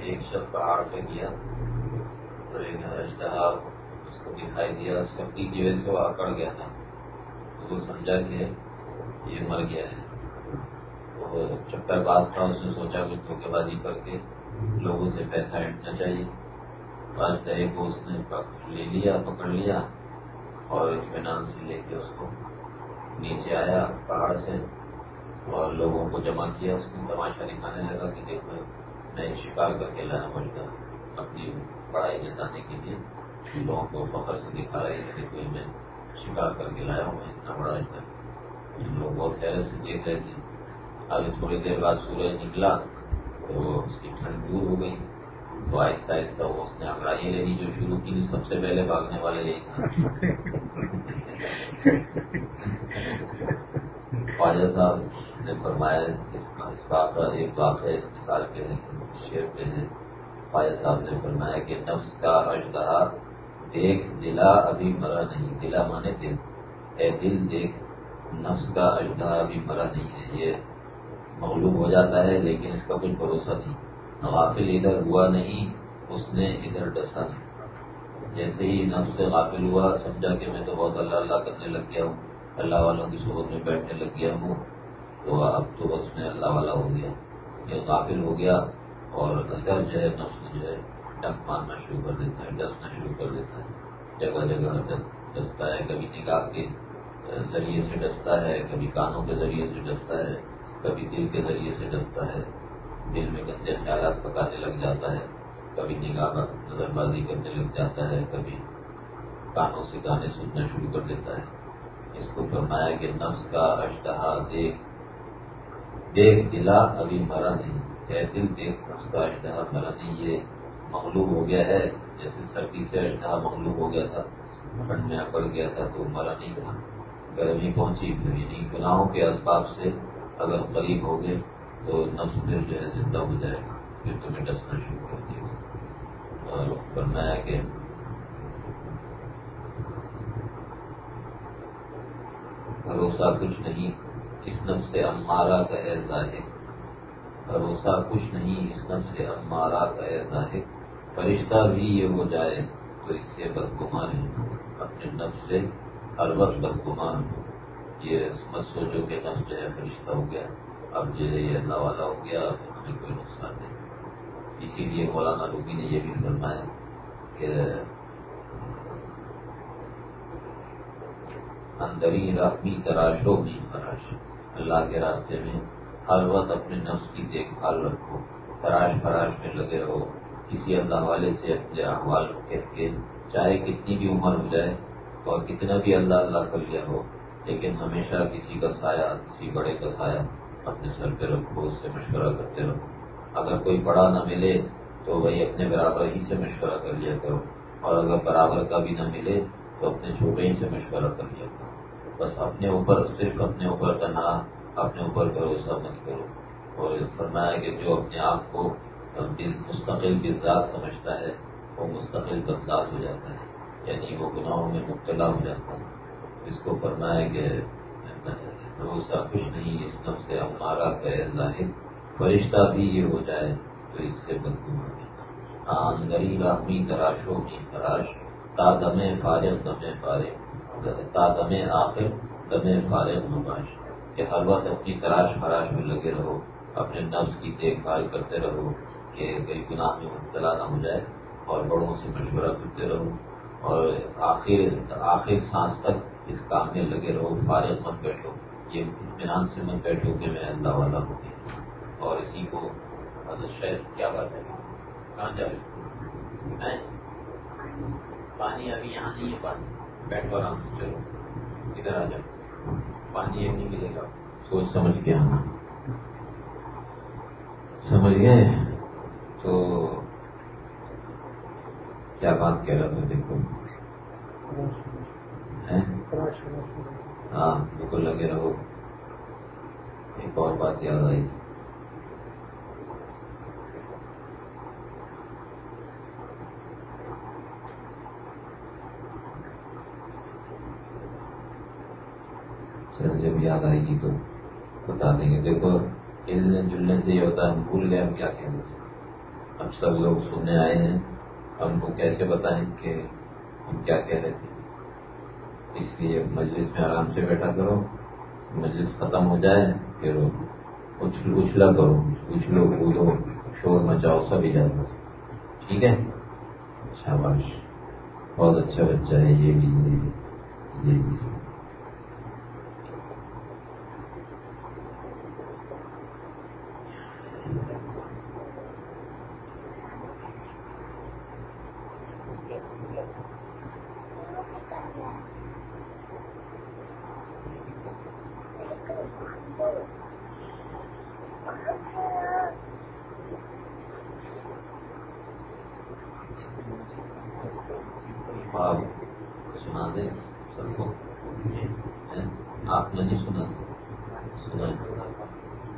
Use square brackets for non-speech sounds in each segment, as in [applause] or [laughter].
ایک شخص پہاڑ پہ گیا تو ایک اشتہا اس کو دکھائی دیا سردی کی وجہ سے وہ اکڑ گیا تھا، تو وہ سمجھا کہ یہ مر گیا ہے۔ چکر باز تھا، اس نے سوچا کہ دھوکے بازی کر کے لوگوں سے پیسہ ہٹنا چاہیے۔ آج دہے کو اس نے لے لیا، پکڑ لیا اور اطمینان سے لے کے اس کو نیچے آیا، پہاڑ سے، اور لوگوں کو جمع کیا۔ اس نے تماشا دکھانے لگا کہ دیکھو، میں شکار کر کے لایا مجھے اپنی پڑھائی جتانے کے لیے۔ لوگوں کو فخر سے دکھا رہے ہیں کہ میں شکار کر کے لایا ہوں، میں اتنا بڑا ان لوگ بہت حیرت سے دیکھ رہے تھے۔ ابھی تھوڑی دیر بعد سورج نکلا، تو اس کی ٹھنڈ دور ہو گئی۔ تو آہستہ آہستہ وہ اس نے انگڑائی لینی جو شروع کی سب سے پہلے بھاگنے والے یہی خواجہ صاحب نے فرمایا، اس بات کا ایک واقعہ اس مثال کے شیر پہ ہے۔ خواجہ صاحب نے فرمایا کہ نفس کا اجدہا دیکھ دلا ابھی مرا نہیں، دلا مانے دل۔ اے دل دیکھ، نفس کا اجدہا ابھی مرا نہیں ہے، یہ مغلوب ہو جاتا ہے، لیکن اس کا کچھ بھروسہ نہیں۔ غافل ادھر ہوا نہیں، اس نے ادھر ڈسا۔ نہیں جیسے ہی نفس سے غافل ہوا، سمجھا کہ میں تو بہت اللہ اللہ کرنے لگ گیا ہوں۔ اللہ والوں کی صحبت میں بیٹھنے لگ گیا ہوں۔ تو اب تو بس میں اللہ والا ہو گیا۔ یہ غافل ہو گیا اور ادھر جو ہے، نفس جو ہے ڈک مارنا شروع کر دیتا ہے، ڈسنا شروع کر دیتا ہے۔ جگہ جگہ ڈستا ہے، کبھی نگاہ کے ذریعے سے ڈستا ہے، کبھی کانوں کے ذریعے سے ڈستا ہے۔ کبھی دل کے ذریعے سے ڈستا ہے، دل میں گندے خیالات پکانے لگ جاتا ہے، کبھی نگاہ نظر بازی کرنے لگ جاتا ہے، کبھی کانوں سے گانے سننا شروع کر دیتا ہے۔ اس کو فرمایا کہ نفس کا اشتہا دیکھ دیکھ دلا ابھی مرا نہیں۔ اے دل، دیکھ نفس کا اشتہا مرا نہیں۔ یہ مغلوب ہو گیا ہے۔ جیسے سردی سے اشتہا مغلوب ہو گیا تھا، ٹھنڈ میں اکڑ گیا تھا تو مرا نہیں تھا۔ گرمی پہنچی پھر یعنی گناہوں کے اسباب سے اگر قریب ہو گئے تو نفس پھر جو ہے زندہ ہو جائے گا، پھر تمہیں ڈسنا شروع کر دے گا۔ اور فرمایا کہ بھروسہ کچھ نہیں اس نفس سے امارا کا اے ظاہر بھروسہ کچھ نہیں اس نفس سے امارا کا اے ظاہر فرشتہ بھی یہ ہو جائے تو اس سے بدگمان اپنے نفس سے ہر وقت بدگمان ہو یہ مت سوچو کہ نفس جو ہے فرشتہ ہو گیا، اب جو ہے یہ اللہ والا ہو گیا، اب ہمیں کوئی نقصان نہیں۔ اسی لیے مولانا روبی نے یہ بھی فرمایا کہ اندری رقمی تراشو بھی فراش اللہ کے راستے میں ہر وقت اپنے نفس کی دیکھ بھال رکھو، تراش فراش میں لگے رہو، کسی اللہ والے سے اپنے احوال کہہ کے چاہے کتنی بھی عمر ہو جائے اور کتنا بھی اللہ اللہ کر لیا ہو لیکن ہمیشہ کسی کا سایہ، کسی بڑے کا سایہ اپنے سر پہ رکھو، اس سے مشورہ کرتے رہو۔ اگر کوئی بڑا نہ ملے تو وہی اپنے برابر ہی سے مشورہ کر لیا کرو۔ اور اگر برابر کا بھی نہ ملے تو اپنے چھوٹے ہی سے مشورہ کر لیا کرو۔ بس اپنے اوپر، صرف اپنے اوپر تنہا، اپنے اوپر بھروسہ مت کرو۔ اور فرمایا کہ جو اپنے آپ کو مستقل کی ذات سمجھتا ہے، وہ مستقل بدلاؤ ہو جاتا ہے یعنی وہ گناہوں میں مبتلا ہو جاتا ہے۔ اس کو فرمایا کہ بھروسہ کچھ نہیں، اس نفس سے ہمارا کہ ظاہر، فرشتہ بھی یہ ہو جائے تو اس سے اندری راہمی تراشو میں تراش تا دمے فارغ دمے فارغ، تا دمے آخر، دمے فارغ نماش کہ ہر وقت اپنی تراش فراش میں لگے رہو، اپنے نفس کی دیکھ بھال کرتے رہو کہ کئی گناہ میں مبتلا نہ ہو جائے اور بڑوں سے مشورہ کرتے رہو اور آخر آخر سانس تک اس کام میں لگے رہو، فارغ مت بیٹھو۔ یہ اطمینان سے مت بیٹھو کہ میں اللہ والا ہوں۔ گی اور اسی کو حضرت شاید کیا بات ہے؟ کہاں جا رہے پانی ابھی یہاں نہیں ہے، پانی۔ بیٹھو آرام سے، چلو۔ ادھر آ جاؤ۔ پانی اب نہیں ملے گا۔ سوچ سمجھ کے آنا۔ سمجھ گئے؟ تو کیا بات کہہ رہا تھا؟ دیکھو۔ ہاں بالکل لگے رہو۔ ایک اور بات یاد آئی۔ چل جب یاد آئے گی تو بتا دیں گے۔ دیکھو ہلنے جلنے سے یہ ہوتا ہے، ہم بھول گئے، ہم کیا کہنا چاہتے اب سب لوگ سننے آئے ہیں۔ ہم کو کیسے بتائیں کہ ہم کیا کہہ رہے تھے؟ اس لیے مجلس میں آرام سے بیٹھا کرو۔ مجلس ختم ہو جائے، پھر اچھلا کرو، اچھلو کودو، شور مچاؤ، سب اجازت۔ ٹھیک ہے؟ شاباش، بہت اچھا بچہ ہے، یہ بھی یہ بھی۔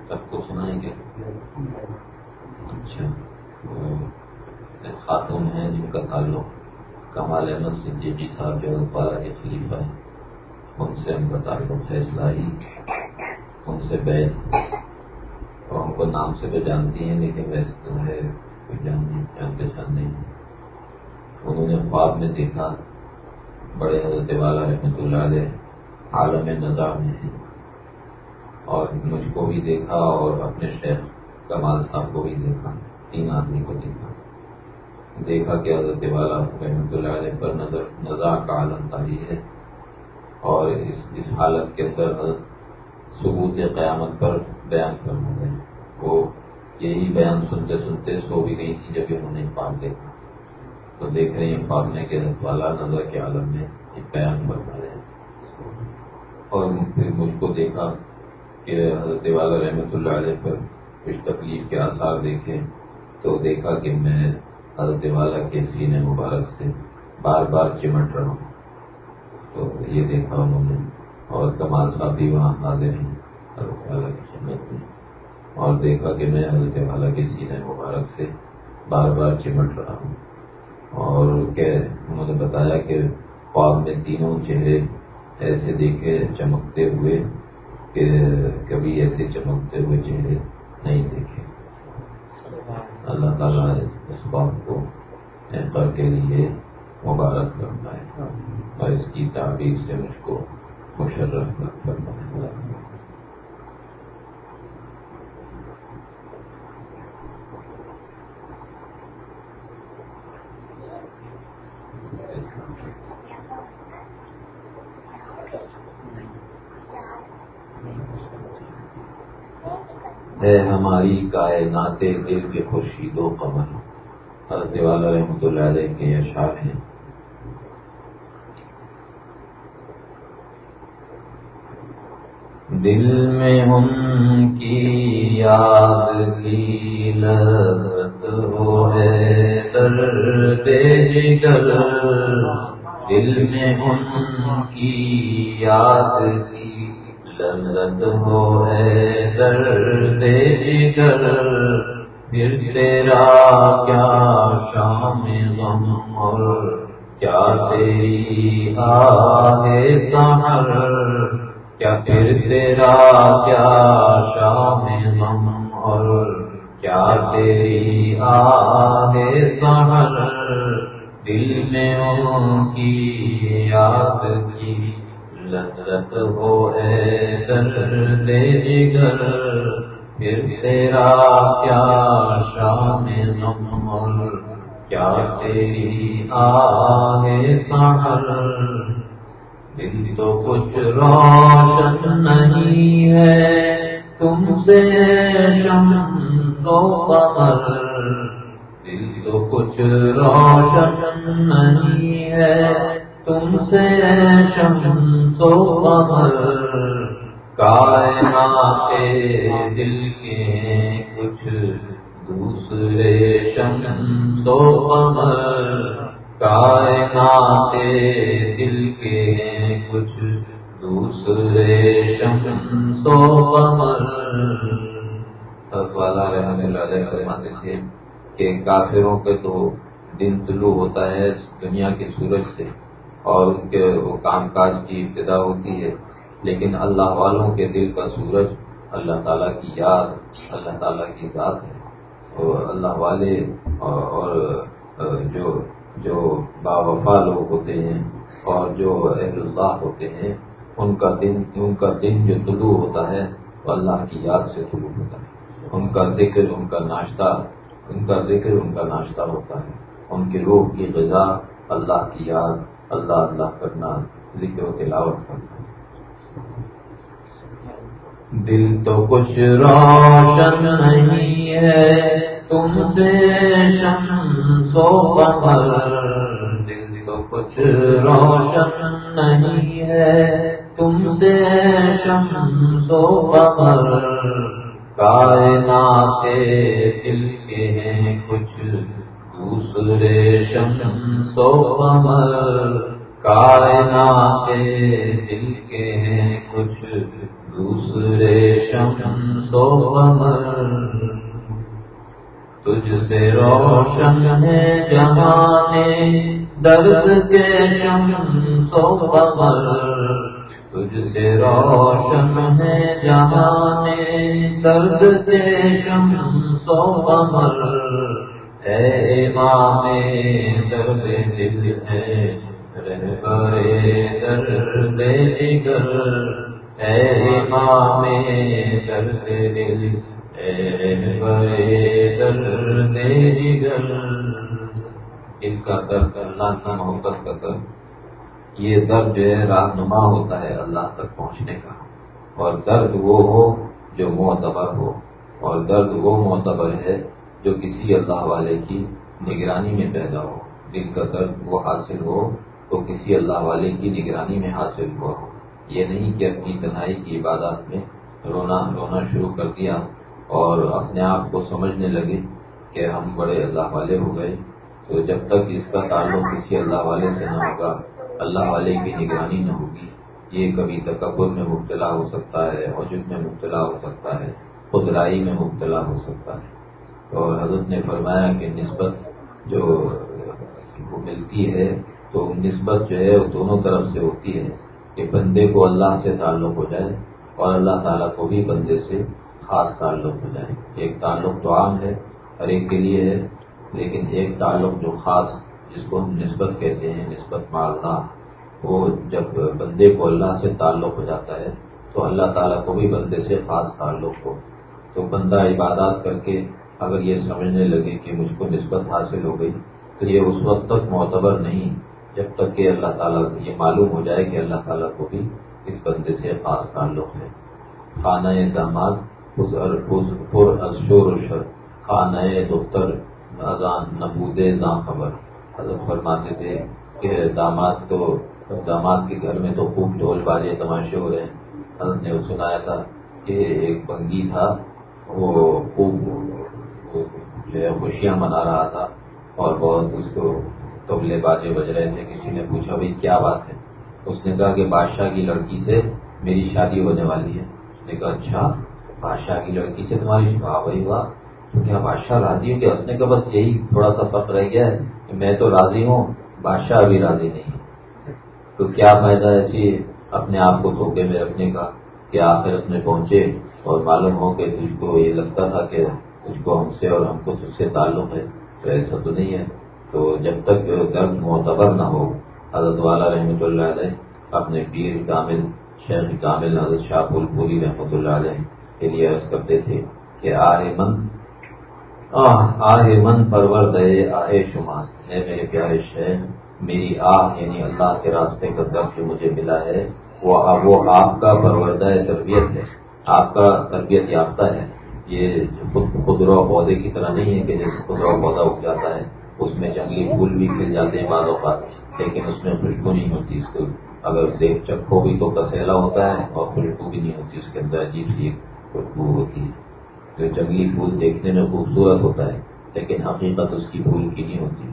سب کو صدیقی جی صاحب جو پارا کے خلیفہ ہیں۔ ان سے ہم کا تعلق فیصلہ ہی ان سے بیت۔ اور ہم کو نام سے تو جانتی ہیں، لیکن ویسے تو ہے، کوئی جان نہیں، جان پہچان نہیں۔ انہوں نے خواب میں دیکھا، بڑے حضرت والا رحمۃ اللہ علیہ، عالم نظام میں ہے اور مجھ کو بھی دیکھا اور اپنے شیخ کمال صاحب کو بھی دیکھا، تین آدمی کو دیکھا۔ دیکھا کہ حضرت والا رحمۃ اللہ علیہ پر نظر نظا کا عالم تاری ہے اور اس اس حالت کے اندر حضرت ثبوت قیامت پر بیان کرنا ہے وہ یہی بیان سنتے سنتے سو بھی گئی تھی جب انہوں نے خواب دیکھا۔ تو دیکھ رہے ہیں خواب میں کہ حضرت والا نظر کے عالم میں ایک بیان فرما رہے ہیں۔ اور پھر مجھ کو دیکھا کہ حضرت والا رحمۃ اللہ علیہ پر کچھ تکلیف کے آثار دیکھے تو دیکھا کہ میں حضرت والا کے سینے مبارک سے بار بار چمٹ رہا ہوں۔ تو یہ دیکھا انہوں نے اور کمال صاحب بھی وہاں حاضر ہیں، حضرت والا کی خدمت میں۔ اور دیکھا کہ میں حضرت والا کے سینے مبارک سے بار بار چمٹ رہا ہوں۔ اور کہ انہوں نے بتایا کہ خواب میں تینوں چہرے ایسے دیکھے چمکتے ہوئے کہ کبھی ایسے چمکتے ہوئے چہرے نہیں دیکھے۔ اللہ تعالیٰ اس بات کو کر کے لیے مبارک کرنا ہے اور اس کی تعبیر سے مجھ کو مشرف فرمائے۔ ہے ہے ہماری کائنات دل کے خورشید و قمر۔ حضرت والا رحمۃ اللہ علیہ کے اشعار ہیں۔ دل میں ہم کی یاد کی لت ہو ہے درد جگر۔ دل میں ہم کی یاد کی لذت ہو ہے درد جگر، پھر تیرا کیا شام غم اور کیا تیری آگے سہر؟ کیا پھر تیرا کیا شام غم اور کیا تیری آگے سہر؟ دل میں ان کی یاد کی لذت ہو اے درد جگر، پھر تیرا کیا شام نمر کیا تیری آگے سہر دل تو کچھ روشن نہیں ہے، تم سے شم تو قمر دل تو کچھ روشن نہیں ہے تم سے شمس و قمر، کائنات دل کے کچھ دوسرے شمس و قمر، کائنات دل کے کچھ دوسرے شمس و قمر۔ والا رحمۃ اللہ علیہ فرماتے تھے کہ کافروں کے تو دن طلوع ہوتا ہے دنیا کے سورج سے۔ اور ان کے وہ کام کاج کی ابتدا ہوتی ہے۔ لیکن اللہ والوں کے دل کا سورج اللہ تعالیٰ کی یاد، اللہ تعالیٰ کی ذات ہے۔ اور اللہ والے اور جو جو با وفا لوگ ہوتے ہیں اور جو اہل اللہ ہوتے ہیں، ان کا دن ان کا دن جو طلوع ہوتا ہے، وہ اللہ کی یاد سے طلوع ہوتا ہے۔ ان کا ذکر، ان کا ناشتہ، ان کا ذکر، ان کا ناشتہ ہوتا ہے۔ ان کے روح کی غذا اللہ کی یاد اللہ اللہ کرنا، ذکر و تلاوت کرنا۔ دل تو کچھ روشن نہیں ہے، تم سے سو قمر۔ دل تو کچھ روشن نہیں ہے، تم سے سو قمر۔ کائنات دل کے ہیں دوسرے سو قمر کائنات دل کے ہیں کچھ دوسرے سو قمر تجھ سے روشن ہے جہانے درد کے سو قمر تجھ سے روشن ہے جہانے درد کے سو قمر اے امام درد دل ہے رہ کرے درد جگر اے مام درد دل درد جگر ان کا درد اللہ کا محبت کا درد یہ درد جو ہے رہنما ہوتا ہے اللہ تک پہنچنے کا۔ اور درد وہ ہو جو معتبر ہو۔ اور درد وہ معتبر ہے جو کسی اللہ والے کی نگرانی میں پیدا ہو، دل کا درد وہ حاصل ہو تو کسی اللہ والے کی نگرانی میں حاصل ہوا ہو۔ یہ نہیں کہ اپنی تنہائی کی عبادات میں رونا رونا شروع کر دیا اور اپنے آپ کو سمجھنے لگے کہ ہم بڑے اللہ والے ہو گئے۔ تو جب تک اس کا تعلق کسی اللہ والے سے نہ ہوگا، اللہ والے کی نگرانی نہ ہوگی۔ یہ کبھی تکبر میں مبتلا ہو سکتا ہے، عجب میں مبتلا ہو سکتا ہے خدرائی میں مبتلا ہو سکتا ہے۔ اور حضرت نے فرمایا کہ نسبت جو ملتی ہے، تو نسبت جو ہے وہ دونوں طرف سے ہوتی ہے کہ بندے کو اللہ سے تعلق ہو جائے اور اللہ تعالیٰ کو بھی بندے سے خاص تعلق ہو جائے۔ ایک تعلق تو عام ہے، ہر ایک کے لیے ہے، لیکن ایک تعلق جو خاص، جس کو ہم نسبت کہتے ہیں، نسبت مالنا وہ جب بندے کو اللہ سے تعلق ہو جاتا ہے، تو اللہ تعالیٰ کو بھی بندے سے خاص تعلق ہو۔ تو بندہ عبادات کر کے اگر یہ سمجھنے لگے کہ مجھ کو نسبت حاصل ہو گئی تو یہ اس وقت تک معتبر نہیں جب تک کہ اللہ تعالیٰ یہ معلوم ہو جائے کہ اللہ تعالیٰ کو بھی اس بندے سے خاص تعلق ہے۔ خانہ داماد پر اشور شر۔ خانہ دفتر اذان نبود زاں خبر۔ حضرت فرماتے تھے کہ داماد تو داماد کے گھر میں تو خوب ڈھول بازے تماشے ہو رہے ہیں۔ حضرت نے سنایا تھا کہ ایک بنگی تھا، وہ خوب جو ہے خوشیاں منا رہا تھا اور بہت اس کو تبلے بازے بج رہے تھے کسی نے پوچھا بھائی کیا بات ہے؟ اس نے کہا کہ بادشاہ کی لڑکی سے میری شادی ہونے والی ہے۔ اس نے کہا اچھا بادشاہ کی لڑکی سے تمہاری واہ بھائی واہ، تو کیا بادشاہ راضی ہو گیا اس نے کہا، بس یہی تھوڑا سا فرق رہ گیا ہے کہ میں تو راضی ہوں، بادشاہ ابھی راضی نہیں تو کیا فائدہ ایسی اپنے آپ کو دھوکے میں رکھنے کا کہ آخرت میں پہنچے اور معلوم ہو کہ تجھ کو یہ لگتا تھا کہ تجھ کو ہم سے اور ہم کو تجھ سے تعلق ہے، تو ایسا تو نہیں ہے۔ تو جب تک درد معتبر نہ ہو، حضرت والا رحمۃ اللہ علیہ اپنے پیر کامل، شیخ کامل، حضرت شاہ پول پوری رحمۃ اللہ علیہ کے لیے عرض کرتے تھے کہ آہ من آہ من پرور دے آہ شماس۔ ہے میرے پیارے شیخ، میری آہ یعنی اللہ کے راستے کا درد جو مجھے ملا ہے، وہ وہ آپ کا پروردہ تربیت ہے۔ آپ کا تربیت یافتہ ہے۔ یہ خود خدرو پودے کی طرح نہیں ہے کہ جیسے خدرو پودا اگ جاتا ہے، اس میں جنگلی پھول بھی کھل جاتے ہیں بعض اوقات، لیکن اس میں خوشبو نہیں ہوتی اس کو۔ اگر دیکھ چکھو بھی تو کسیلا ہوتا ہے اور خوشبو بھی نہیں ہوتی، اس کے اندر عجیب سی خوشبو ہوتی ہے۔ تو جنگلی پھول دیکھنے میں خوبصورت ہوتا ہے، لیکن حقیقت اس کی پھول کی نہیں ہوتی۔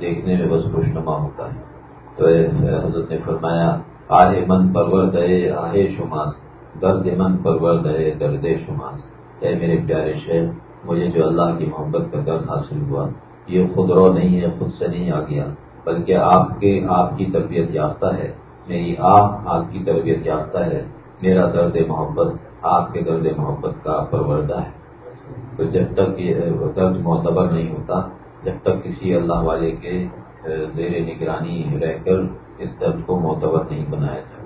دیکھنے میں بس خوشنما ہوتا ہے۔ تو حضرت نے فرمایا آہ من پرور دے آہ شماس درد من پرور دے درد شماس۔ اے میرے پیارے شہر مجھے جو اللہ کی محبت کا درد حاصل ہوا، یہ خود رو نہیں ہے خود سے نہیں آ گیا، بلکہ آپ کے آپ کی تربیت یافتہ ہے، میری آپ آپ کی تربیت یافتہ ہے، میرا درد محبت، آپ کے درد محبت کا پروردہ ہے۔ تو جب تک یہ درد معتبر نہیں ہوتا، جب تک کسی اللہ والے کے زیر نگرانی رہ کر اس درد کو معتبر نہیں بنایا جاتا۔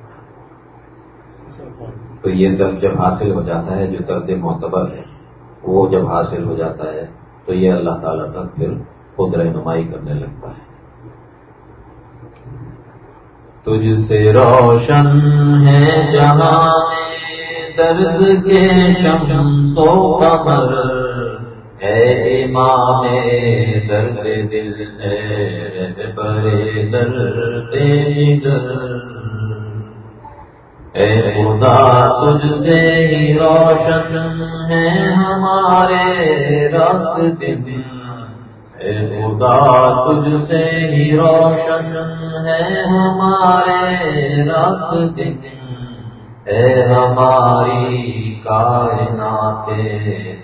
تو یہ درد جب حاصل ہو جاتا ہے، جو درد معتبر ہے، وہ جب حاصل ہو جاتا ہے، تو یہ اللہ تعالیٰ تک پھر خود رہنمائی کرنے لگتا ہے۔ تجھ سے روشن ہے جہاں درد کے شم سو قمر۔ ہے امام درد دل ہے بڑے درد اے خدا تجھ سے ہی روشن ہے ہمارے رات دن اے خدا تجھ سے ہی روشن ہے ہمارے رات دن اے ہماری کائنات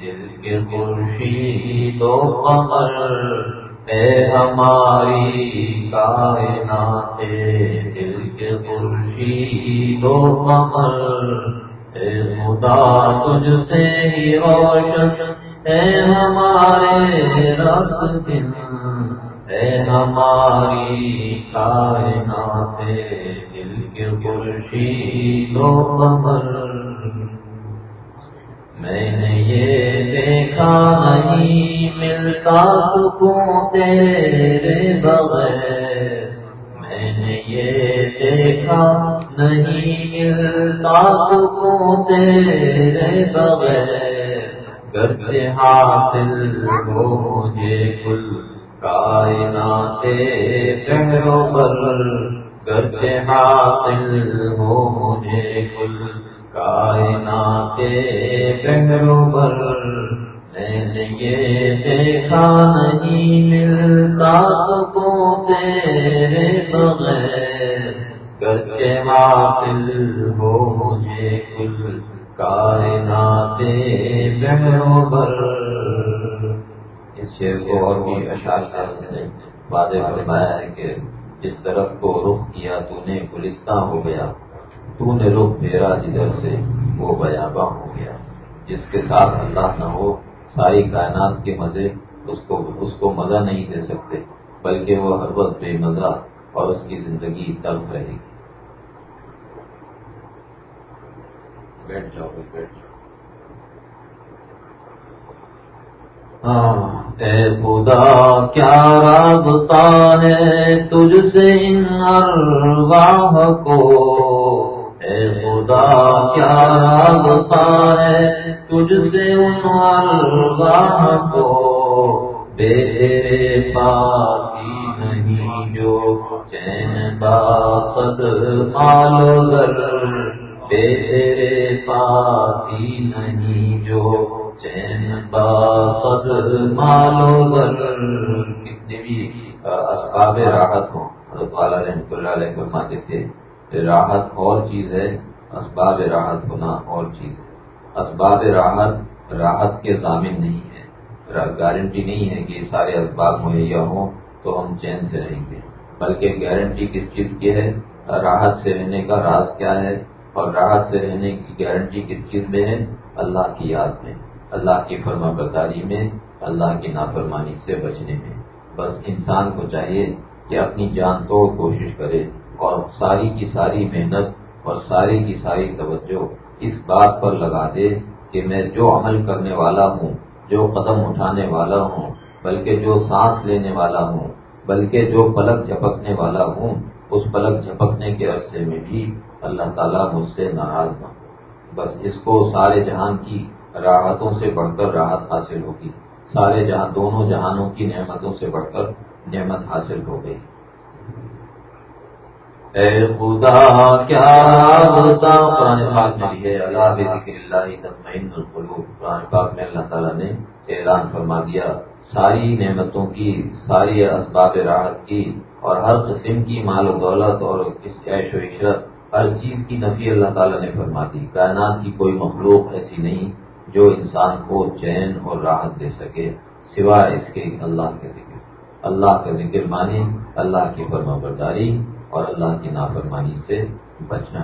دل کے خورشید و قمر۔ اے ہماری کائنات، دل کے خورشید و قمر۔ اے خدا، تجھ سے ہی روشن۔ اے ہمارے رب دن اے ہماری کائنات، دل کے خورشید و قمر۔ میں نے یہ دیکھا نہیں، ملتا سکون تیرے بغیر۔ میں نے یہ دیکھا نہیں، ملتا سکون تیرے بغیر۔ گرچہ حاصل ہو مجھے کل، کائنات پر۔ گرچہ حاصل ہو مجھے کل پر میں نے یہ دیکھا نہیں ملتا سکون تیرے بغیر۔ گرچہ حاصل ہو مجھے کل کائنات بہرو پر۔ اس شعر کو اور بھی اشار صاحب نے واضح فرمایا ہے کہ جس طرف کو رخ کیا تو نے گلستہ ہو گیا۔ تو نے رخ میرا جدھر سے وہ بیاباں ہو گیا۔ جس کے ساتھ اللہ نہ ہو، ساری کائنات کے مزے اس کو اس کو مزہ نہیں دے سکتے، بلکہ وہ ہر وقت بے مزہ اور اس کی زندگی تلف رہے گی۔ بیٹھ جاؤ بیٹھ جاؤ۔ اے خدا، کیا رابطہ ہے تجھ سے ان ارواح کو؟ اے خدا، کیا رابطہ ہے؟ تجھ سے ان ارواح کو بے پاکی نہیں، جو چین باسد مالو گر بے پاکی نہیں، جو چین باسد مالو گر کتنی بھی اسباب راحت ہوں۔ رحمۃ اللہ علیہ فرماتے تھے راحت اور چیز ہے، اسباب راحت ہونا اور چیز ہے۔ اسباب راحت راحت کے ضامن نہیں ہے۔ گارنٹی نہیں ہے کہ سارے اسباب مہیا ہوں تو ہم چین سے رہیں گے۔ بلکہ گارنٹی کس چیز کی ہے؟ راحت سے رہنے کا راز کیا ہے؟ اور راحت سے رہنے کی گارنٹی کس چیز میں ہے؟ اللہ کی یاد میں۔ اللہ کی فرما برداری میں، اللہ کی نافرمانی سے بچنے میں۔ بس انسان کو چاہیے کہ اپنی جان توڑ کوشش کرے۔ اور ساری کی ساری محنت اور ساری کی ساری توجہ اس بات پر لگا دے کہ میں جو عمل کرنے والا ہوں، جو قدم اٹھانے والا ہوں، بلکہ جو سانس لینے والا ہوں، بلکہ جو پلک جھپکنے والا ہوں، اس پلک جھپکنے کے عرصے میں بھی اللہ تعالیٰ مجھ سے ناراض نہ ہو۔ بس اس کو سارے جہان کی راحتوں سے بڑھ کر راحت حاصل ہوگی۔ سارے جہاں دونوں جہانوں کی نعمتوں سے بڑھ کر نعمت حاصل ہو گئی۔ اے خدا، کیا بتا قرآن پاک میں ہے، اللہ بکر اللہ تطمئن القلوب۔ قرآن پاک میں اللہ تعالیٰ نے اعلان فرما دیا، ساری نعمتوں کی، ساری اسباب راحت کی اور ہر قسم کی مال و دولت اور عیش و عشرت، ہر چیز کی نفی اللہ تعالیٰ نے فرما دی۔ کائنات کی کوئی مخلوق ایسی نہیں جو انسان کو چین اور راحت دے سکے، سوائے اس کے اللہ کے ذکر۔ اللہ کا ذکر مانی اللہ کی فرما برداری۔ اور اللہ کی نافرمانی سے بچنا۔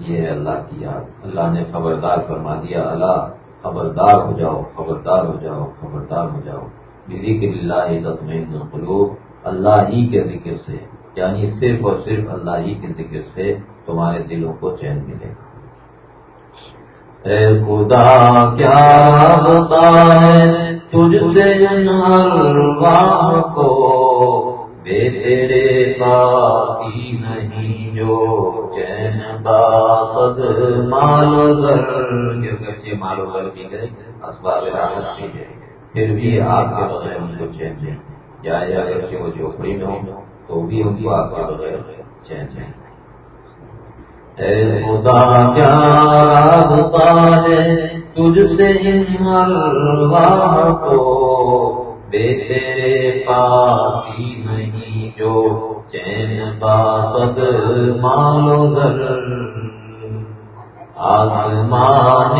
یہ ہے اللہ کی یاد۔ اللہ نے خبردار فرما دیا، اللہ، خبردار ہو جاؤ، خبردار ہو جاؤ، خبردار ہو جاؤ۔ ذکر اللہ عزت میں اللہ ہی کے ذکر سے یعنی صرف اور صرف اللہ ہی کے ذکر سے تمہارے دلوں کو چین ملے۔ گا اے خدا، کیا ہے تجھ سے کو بے تیرے باقی نہیں جو چین باسد مال گھر مال گھر بھی گئے اسباب راحت بھی گئے پھر بھی آپ کے بغیر ان کو چین چین یا اگر وہ جھوپڑی میں ہو تو بھی ان کو آپ کے بغیر چین چین اے خدا، کیا رابطہ ہے تجھ سے ان مروا کو بے تیرے پاسی نہیں جو چین باسد مالو در آسمان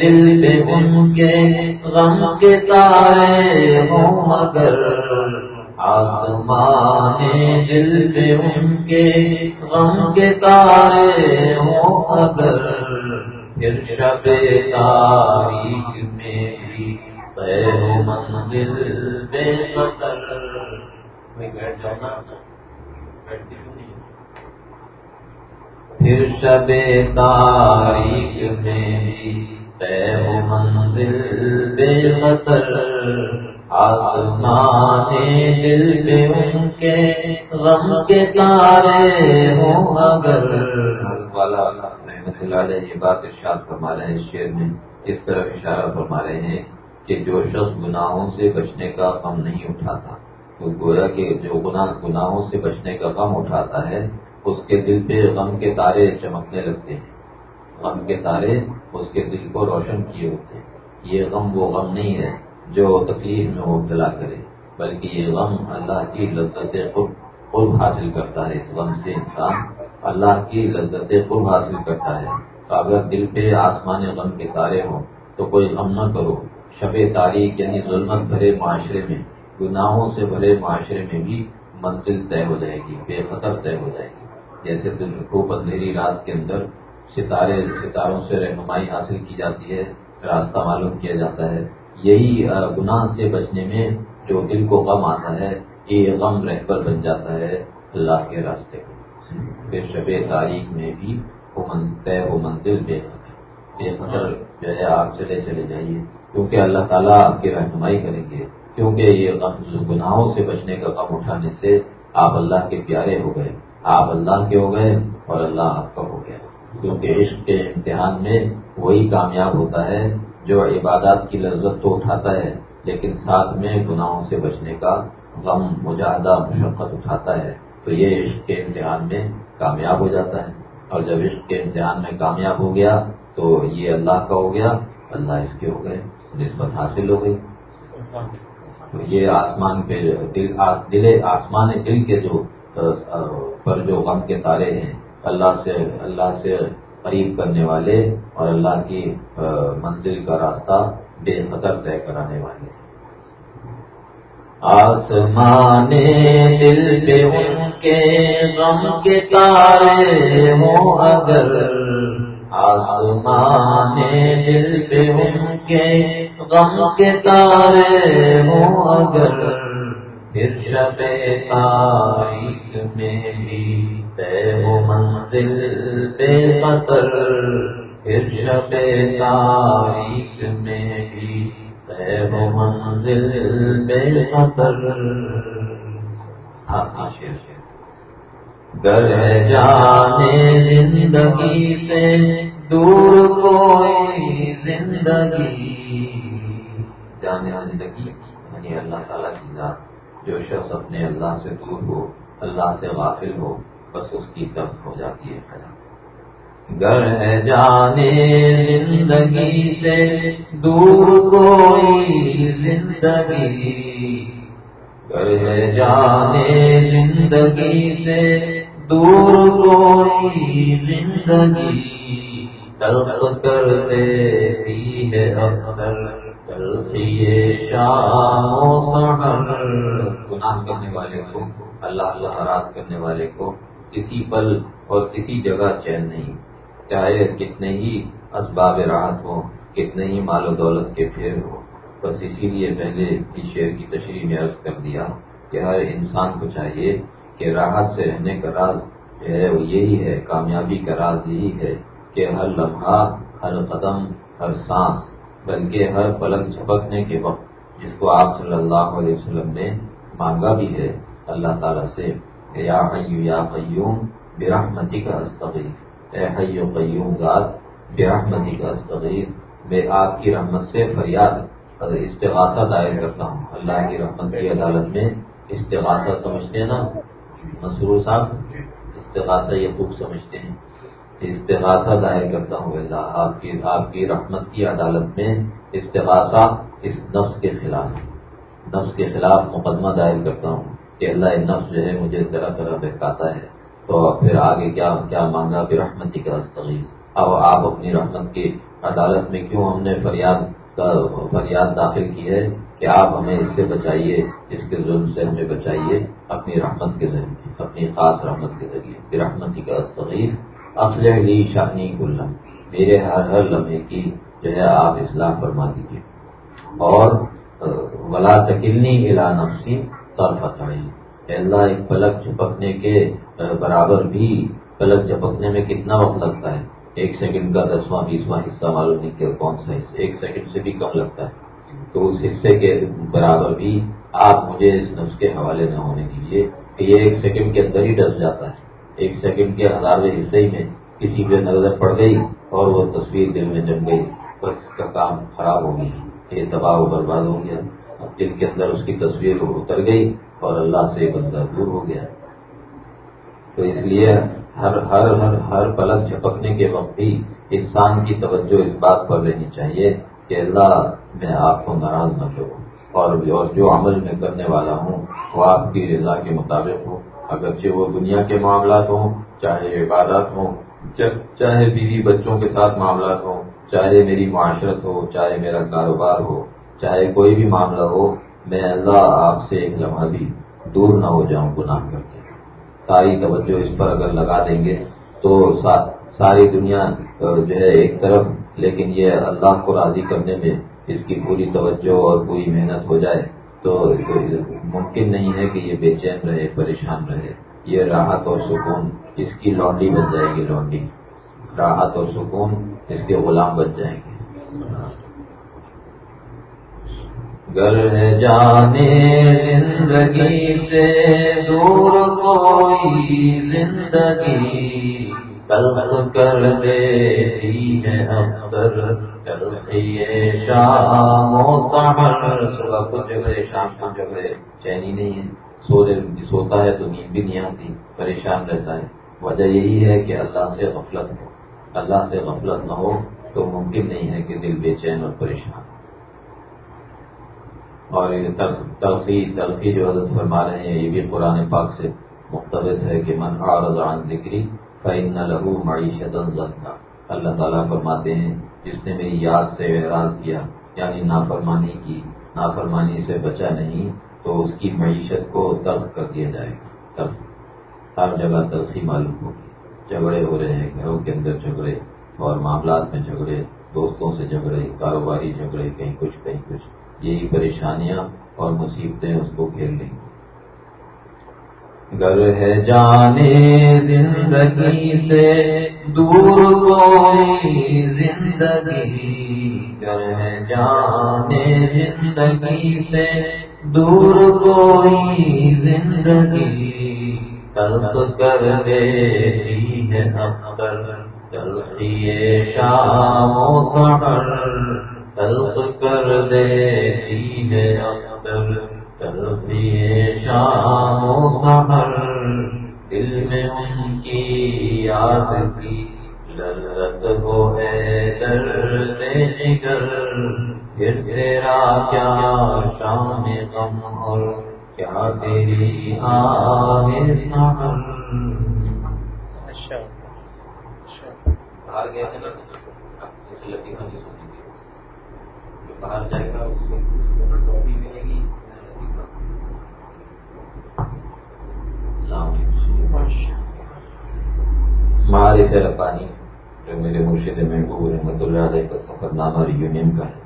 دل پہ ان کے غم کے تارے ہوں مگر آسمان دل پہ ان کے غم کے تارے ہوں مگر پھر شب تاریخ میں بھی منزل بے قطر بیٹھ جانا پھر شب تاریخ میں طے منزل بے خطر آسمان دل پہ ان کے غم کے تارے ہوں اگر والا رحمت اللہ علیہ یہ بات ارشاد فرما رہے ہیں اس شعر میں اس طرح اشارہ فرما رہے ہیں کہ جو شخص گناہوں سے بچنے کا غم نہیں اٹھاتا تو گویا کہ جو گناہ گناہوں سے بچنے کا غم اٹھاتا ہے، اس کے دل پہ غم کے تارے چمکنے لگتے ہیں۔ غم کے تارے اس کے دل کو روشن کیے ہوتے ہیں۔ یہ غم وہ غم نہیں ہے جو تکلیف میں مبتلا کرے، بلکہ یہ غم اللہ کی لذت خود خود حاصل کرتا ہے۔ اس غم سے انسان اللہ کی لذت خود حاصل کرتا ہے۔ اگر دل پہ آسمان غم کے تارے ہوں تو کوئی غم نہ کرو۔ شب تاریخ یعنی ظلمت بھرے معاشرے میں، گناہوں سے بھرے معاشرے میں بھی منزل طے ہو جائے گی، بے خطر طے ہو جائے گی۔ جیسے خوب اندھیری رات کے اندر ستارے، ستاروں سے رہنمائی حاصل کی جاتی ہے، راستہ معلوم کیا جاتا ہے۔ یہی گناہ سے بچنے میں جو دل کو غم آتا ہے، یہ غم رہبر بن جاتا ہے اللہ کے راستے کو پھر شب تاریخ میں بھی طے ہو منزل بے خطر۔ بے خطر جو ہے، آپ چلے چلے جائیے۔ کیونکہ اللہ تعالیٰ آپ کی رہنمائی کریں گے، کیونکہ یہ غم گناہوں سے بچنے کا غم اٹھانے سے آپ اللہ کے پیارے ہو گئے۔ آپ اللہ کے ہو گئے اور اللہ آپ کا ہو گیا۔ کیونکہ عشق کے امتحان میں وہی کامیاب ہوتا ہے جو عبادات کی لذت تو اٹھاتا ہے، لیکن ساتھ میں گناہوں سے بچنے کا غم، مجاہدہ، مشقت اٹھاتا ہے۔ تو یہ عشق کے امتحان میں کامیاب ہو جاتا ہے۔ اور جب عشق کے امتحان میں کامیاب ہو گیا تو یہ اللہ کا ہو گیا، اللہ اس کے ہو گئے۔ نسبت حاصل ہو گئی۔ تو یہ آسمان پہ دل آسمان دل کے جو پر جو غم کے تارے ہیں اللہ سے اللہ سے قریب کرنے والے اور اللہ کی منزل کا راستہ بے خطر طے کرانے والے آسمان دل پہ ان کے غم کے تارے ہوں اگر۔ آسمان دل پہ ان کے غم کے تارے ہوں اگر، پھر شب تاریخ میں بھی طے ہو منزل بے قطر پھر شب تاریخ میں بھی طے ہو منزل بے قطر ہاں ہاں گر جانے زندگی سے دور کوئی زندگی جانے زندگی یعنی اللہ تعالیٰ کی ذات، جو شخص اپنے اللہ سے دور ہو، اللہ سے غافل ہو، بس اس کی طرف ہو جاتی ہے خدا گر ہے جانے زندگی سے، دور کوئی زندگی۔ گر ہے جانے زندگی سے، دور کوئی زندگی۔ تلخ کر دیتی ہے گناہ کرنے والے کو اللہ اللہ ناراض کرنے والے کو کسی پل اور کسی جگہ چین نہیں، چاہے کتنے ہی اسباب راحت ہوں، کتنے ہی مال و دولت کے پھیر ہو بس اسی لیے پہلے اس شعر کی تشریح میں عرض کر دیا کہ ہر انسان کو چاہیے کہ راحت سے رہنے کا راز جو ہے وہ یہی ہے، کامیابی کا راز یہی ہے کہ ہر لمحہ، ہر قدم، ہر سانس، بلکہ ہر پلک جھپکنے کے وقت جس کو آپ صلی اللہ علیہ وسلم نے مانگا بھی ہے، اللہ تعالیٰ سے یا حیو یا قیوم برحمتی کا استغیث۔ اے حیو قیوم ذات برحمتی کا استغیث۔ میں آپ کی رحمت سے فریاد استغاثہ دائر کرتا ہوں، اللہ کی رحمت کی عدالت میں استغاثہ سمجھتے ہیں نا؟ مسرور صاحب، استغاثہ یہ خوب سمجھتے ہیں۔ استغاثہ دائر کرتا ہوں اللہ، آپ کی آپ کی رحمت کی عدالت میں استغاثہ اس نفس کے خلاف نفس کے خلاف مقدمہ دائر کرتا ہوں کہ اللہ نفس جو ہے مجھے طرح طرح بہکاتا ہے۔ تو پھر آگے کیا کیا مانگا؟ پھر رحمتی کا استغیث۔ اب آپ اپنی رحمت کی عدالت میں کیوں ہم نے فریاد فریاد داخل کی ہے کہ آپ ہمیں اس سے بچائیے، اس کے ظلم سے ہمیں بچائیے اپنی رحمت کے ذریعے، اپنی خاص رحمت کے ذریعے۔ رحمتی کا استغیث۔ اصل علی شانی گلم میرے ہر ہر لمحے کی جو ہے آپ اصلاح فرما دیجیے اور ولا تکلنی الا نفسی طرف اللہ، ایک پلک چپکنے کے برابر بھی پلک چپکنے میں کتنا وقت لگتا ہے؟ ایک سیکنڈ کا دسواں، بیسواں حصہ معلوم نہیں کہ کون سا حصہ، ایک سیکنڈ سے بھی کم لگتا ہے۔ تو اس حصے کے برابر بھی آپ مجھے اس نفس کے حوالے نہ ہونے دیجیے کہ یہ ایک سیکنڈ کے اندر ہی ڈس جاتا ہے۔ ایک سیکنڈ کے ہزارویں حصے ہی میں کسی پہ نظر پڑ گئی اور وہ تصویر دل میں جم گئی۔ بس کا کام خراب ہو گئی یہ تباہ و برباد ہو گیا۔ اب دل کے اندر اس کی تصویر اتر گئی اور اللہ سے بندہ دور ہو گیا۔ تو اس لیے ہر ہر ہر ہر پلک جھپکنے کے وقت بھی انسان کی توجہ اس بات پر رہنی چاہیے کہ اللہ میں آپ کو ناراض نہ کروں اور جو عمل میں کرنے والا ہوں، وہ آپ کی رضا کے مطابق ہو۔ اگرچہ وہ دنیا کے معاملات ہوں، چاہے عبادات ہوں، چاہے بیوی بچوں کے ساتھ معاملات ہوں چاہے میری معاشرت ہو، چاہے میرا کاروبار ہو، چاہے کوئی بھی معاملہ ہو، میں اللہ آپ سے ایک لمحہ بھی دور نہ ہو جاؤں، گناہ کر کے ساری توجہ اس پر اگر لگا دیں گے تو ساری دنیا جو ہے ایک طرف، لیکن یہ اللہ کو راضی کرنے میں اس کی پوری توجہ اور پوری محنت ہو جائے تو ممکن نہیں ہے کہ یہ بے چین رہے، پریشان رہے۔ یہ راحت اور سکون اس کی لانڈی بن جائے گی لانڈی راحت اور سکون اس کے غلام بن جائیں گے۔ گر جانے زندگی سے دور کوئی زندگی تلخ کر دیتی ہے اختر۔ شام و صبح کو جگہ شام کو جگہ چینی نہیں ہے سو سوتا ہے تو نیند بھی نہیں آتی، پریشان رہتا ہے۔ وجہ یہی ہے کہ اللہ سے غفلت ہو۔ اللہ سے غفلت نہ ہو تو ممکن نہیں ہے کہ دل بے چین اور پریشان اور یہ تلخی تلخی جو حضرت فرما رہے ہیں، یہ بھی قرآن پاک سے مختلف ہے کہ من عن ذکری فعن لہو معیشت اللہ تعالیٰ فرماتے ہیں، جس نے میری یاد سے اعراض کیا یعنی نافرمانی کی، نافرمانی سے بچا نہیں، تو اس کی معیشت کو تلخ کر دیا جائے گا۔ ہر جگہ تلخی معلوم ہوگی۔ جھگڑے ہو رہے ہیں، گھروں کے اندر جھگڑے اور معاملات میں جھگڑے، دوستوں سے جھگڑے، کاروباری جھگڑے، کہیں کچھ کہیں کچھ۔ یہی پریشانیاں اور مصیبتیں اس کو گھیر لیں گی۔ گر ہے جانے زندگی سے، دور کوئی زندگی۔ گر ہے جانے زندگی سے، دور کوئی زندگی۔ تلخ کر دیتی ہے اختر تلخی شام و سحر تلخ کر دیتی ہے اختر تلخی شام و سحر دل میں ان کی یاد کی لذت ہو ہے درد جگر پھر تیرا کیا شام غم اور کیا تیری آہ سحر باہر گیا تھا لطیفہ نہیں سنیں گے جو باہر جائے گا اس کو ٹاپی ملے گی مارے ربانی جو میرے مرشد محبوب رحمۃ اللہ علیہ کا سفر نامہ یونین کا ہے۔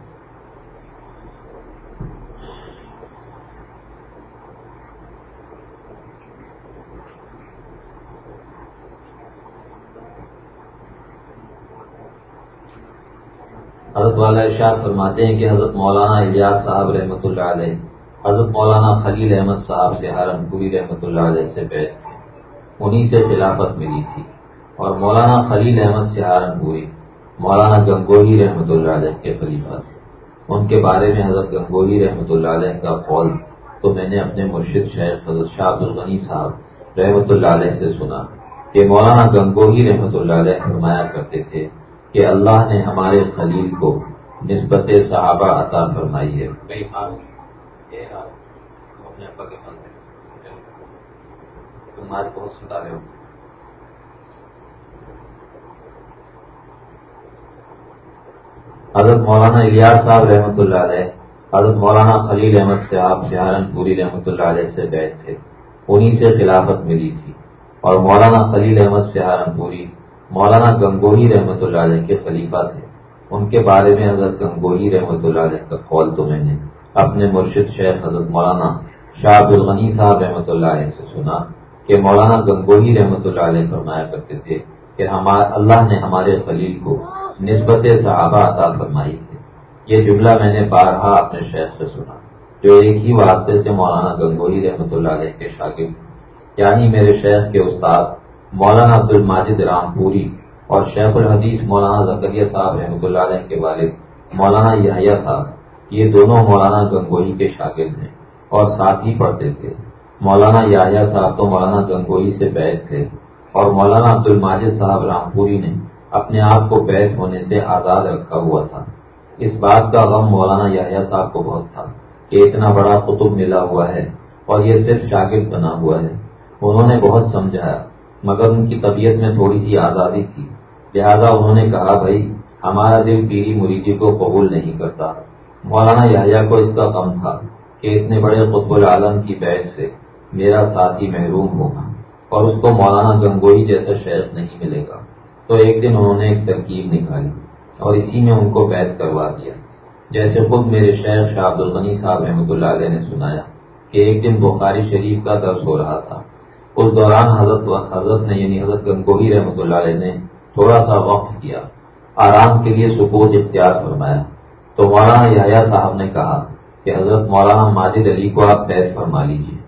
حضرت والا ارشاد فرماتے ہیں کہ حضرت مولانا الیاس صاحب رحمۃ اللہ علیہ، حضرت مولانا خلیل احمد صاحب سے ہارن پوری رحمۃ اللہ علیہ سے بیٹھ تھے انہی سے خلافت ملی تھی۔ اور مولانا خلیل احمد سے ہارن مولانا گنگوہی رحمۃ اللہ علیہ کے خلیفہ تھے۔ ان کے بارے میں حضرت گنگوہی رحمۃ اللہ علیہ کا قول تو میں نے اپنے مرشد شیخ حضرت شاہ عبد الغنی صاحب رحمۃ اللہ علیہ سے سنا کہ مولانا گنگوہی رحمۃ اللہ علیہ فرمایا کرتے تھے کہ اللہ نے ہمارے خلیل کو نسبت صحابہ عطا فرمائی ہے۔ بہت ستا رہے ہو۔ حضرت مولانا الیاس صاحب رحمۃ اللہ علیہ، حضرت مولانا خلیل احمد صاحب سہارن پوری رحمۃ اللہ علیہ سے بیٹھ تھے انہی سے خلافت ملی تھی اور مولانا خلیل احمد سہارن پوری، مولانا گنگوہی رحمۃ اللہ علیہ کے خلیفہ تھے۔ ان کے بارے میں حضرت گنگوہی رحمۃ اللہ علیہ کا قول تو میں نے اپنے مرشد شیخ حضرت مولانا شاہ عبد الغنی صاحب رحمۃ اللہ علیہ سے سنا کہ مولانا گنگوہی رحمۃ اللہ علیہ فرمایا کرتے تھے کہ اللہ نے ہمارے خلیل کو نسبت صحابہ عطا فرمائی تھی۔ یہ جملہ میں نے بارہا اپنے شیخ سے سنا، جو ایک ہی واسطے سے مولانا گنگوہی رحمۃ اللہ علیہ کے شاگرد یعنی میرے شیخ کے استاد مولانا عبد الماجد رام پوری اور شیخ الحدیث مولانا زکریہ صاحب رحمۃ اللہ علیہ کے والد مولانا یحییٰ صاحب، یہ دونوں مولانا گنگوئی کے شاگرد ہیں اور ساتھ ہی پڑھتے تھے۔ مولانا یحییٰ صاحب تو مولانا گنگوئی سے بیت تھے اور مولانا عبد الماجد صاحب رام پوری نے اپنے آپ کو بیت ہونے سے آزاد رکھا ہوا تھا۔ اس بات کا غم مولانا یحییٰ صاحب کو بہت تھا کہ اتنا بڑا قطب ملا ہوا ہے اور یہ صرف شاگرد بنا ہوا ہے۔ انہوں نے بہت سمجھایا، مگر ان کی طبیعت میں تھوڑی سی آزادی تھی۔ لہذا انہوں نے کہا، بھائی، ہمارا دل پیری مریدی کو قبول نہیں کرتا۔ مولانا یحییٰ کو اس کا غم تھا کہ اتنے بڑے قطب العالم کی بیچ سے میرا ساتھی محروم ہوگا اور اس کو مولانا گنگوئی جیسا شہر نہیں ملے گا۔ تو ایک دن انہوں نے ایک ترکیب نکالی اور اسی میں ان کو بیت کروا دیا۔ جیسے خود میرے شیخ شاہ عبد الغنی صاحب رحمۃ اللہ علیہ نے سنایا کہ ایک دن بخاری شریف کا درس ہو رہا تھا۔ اس دوران حضرت حضرت نے یعنی حضرت گنگوہی رحمۃ اللہ علیہ نے تھوڑا سا وقت کیا، آرام کے لیے سکوت اختیار فرمایا۔ تو مولانا یحییٰ صاحب نے کہا کہ حضرت مولانا ماجد علی کو آپ بیت فرما لیجیے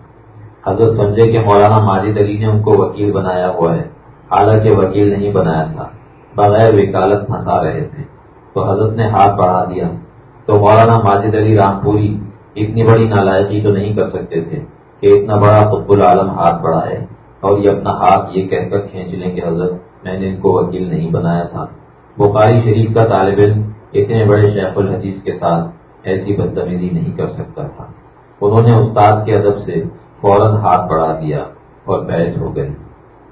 حضرت سمجھے کہ مولانا ماجد علی نے ان کو وکیل بنایا ہوا ہے۔ حالانکہ وکیل نہیں بنایا تھا۔ بغیر وکالت پھنسا رہے تھے۔ تو حضرت نے ہاتھ بڑھا دیا۔ تو مولانا ماجد علی رامپوری اتنی بڑی نالائقی تو نہیں کر سکتے تھے کہ اتنا بڑا قطب العالم ہاتھ بڑھائے۔ اور یہ اپنا ہاتھ یہ کہہ کر کھینچ لیں کہ حضرت میں نے ان کو وکیل نہیں بنایا تھا۔ بخاری شریف کا طالب علم اتنے بڑے شیخ الحدیث کے ساتھ ایسی بدتمیزی نہیں کر سکتا تھا۔ انہوں نے استاد کے ادب سے فوراً ہاتھ بڑھا دیا اور بیٹھ ہو گئے۔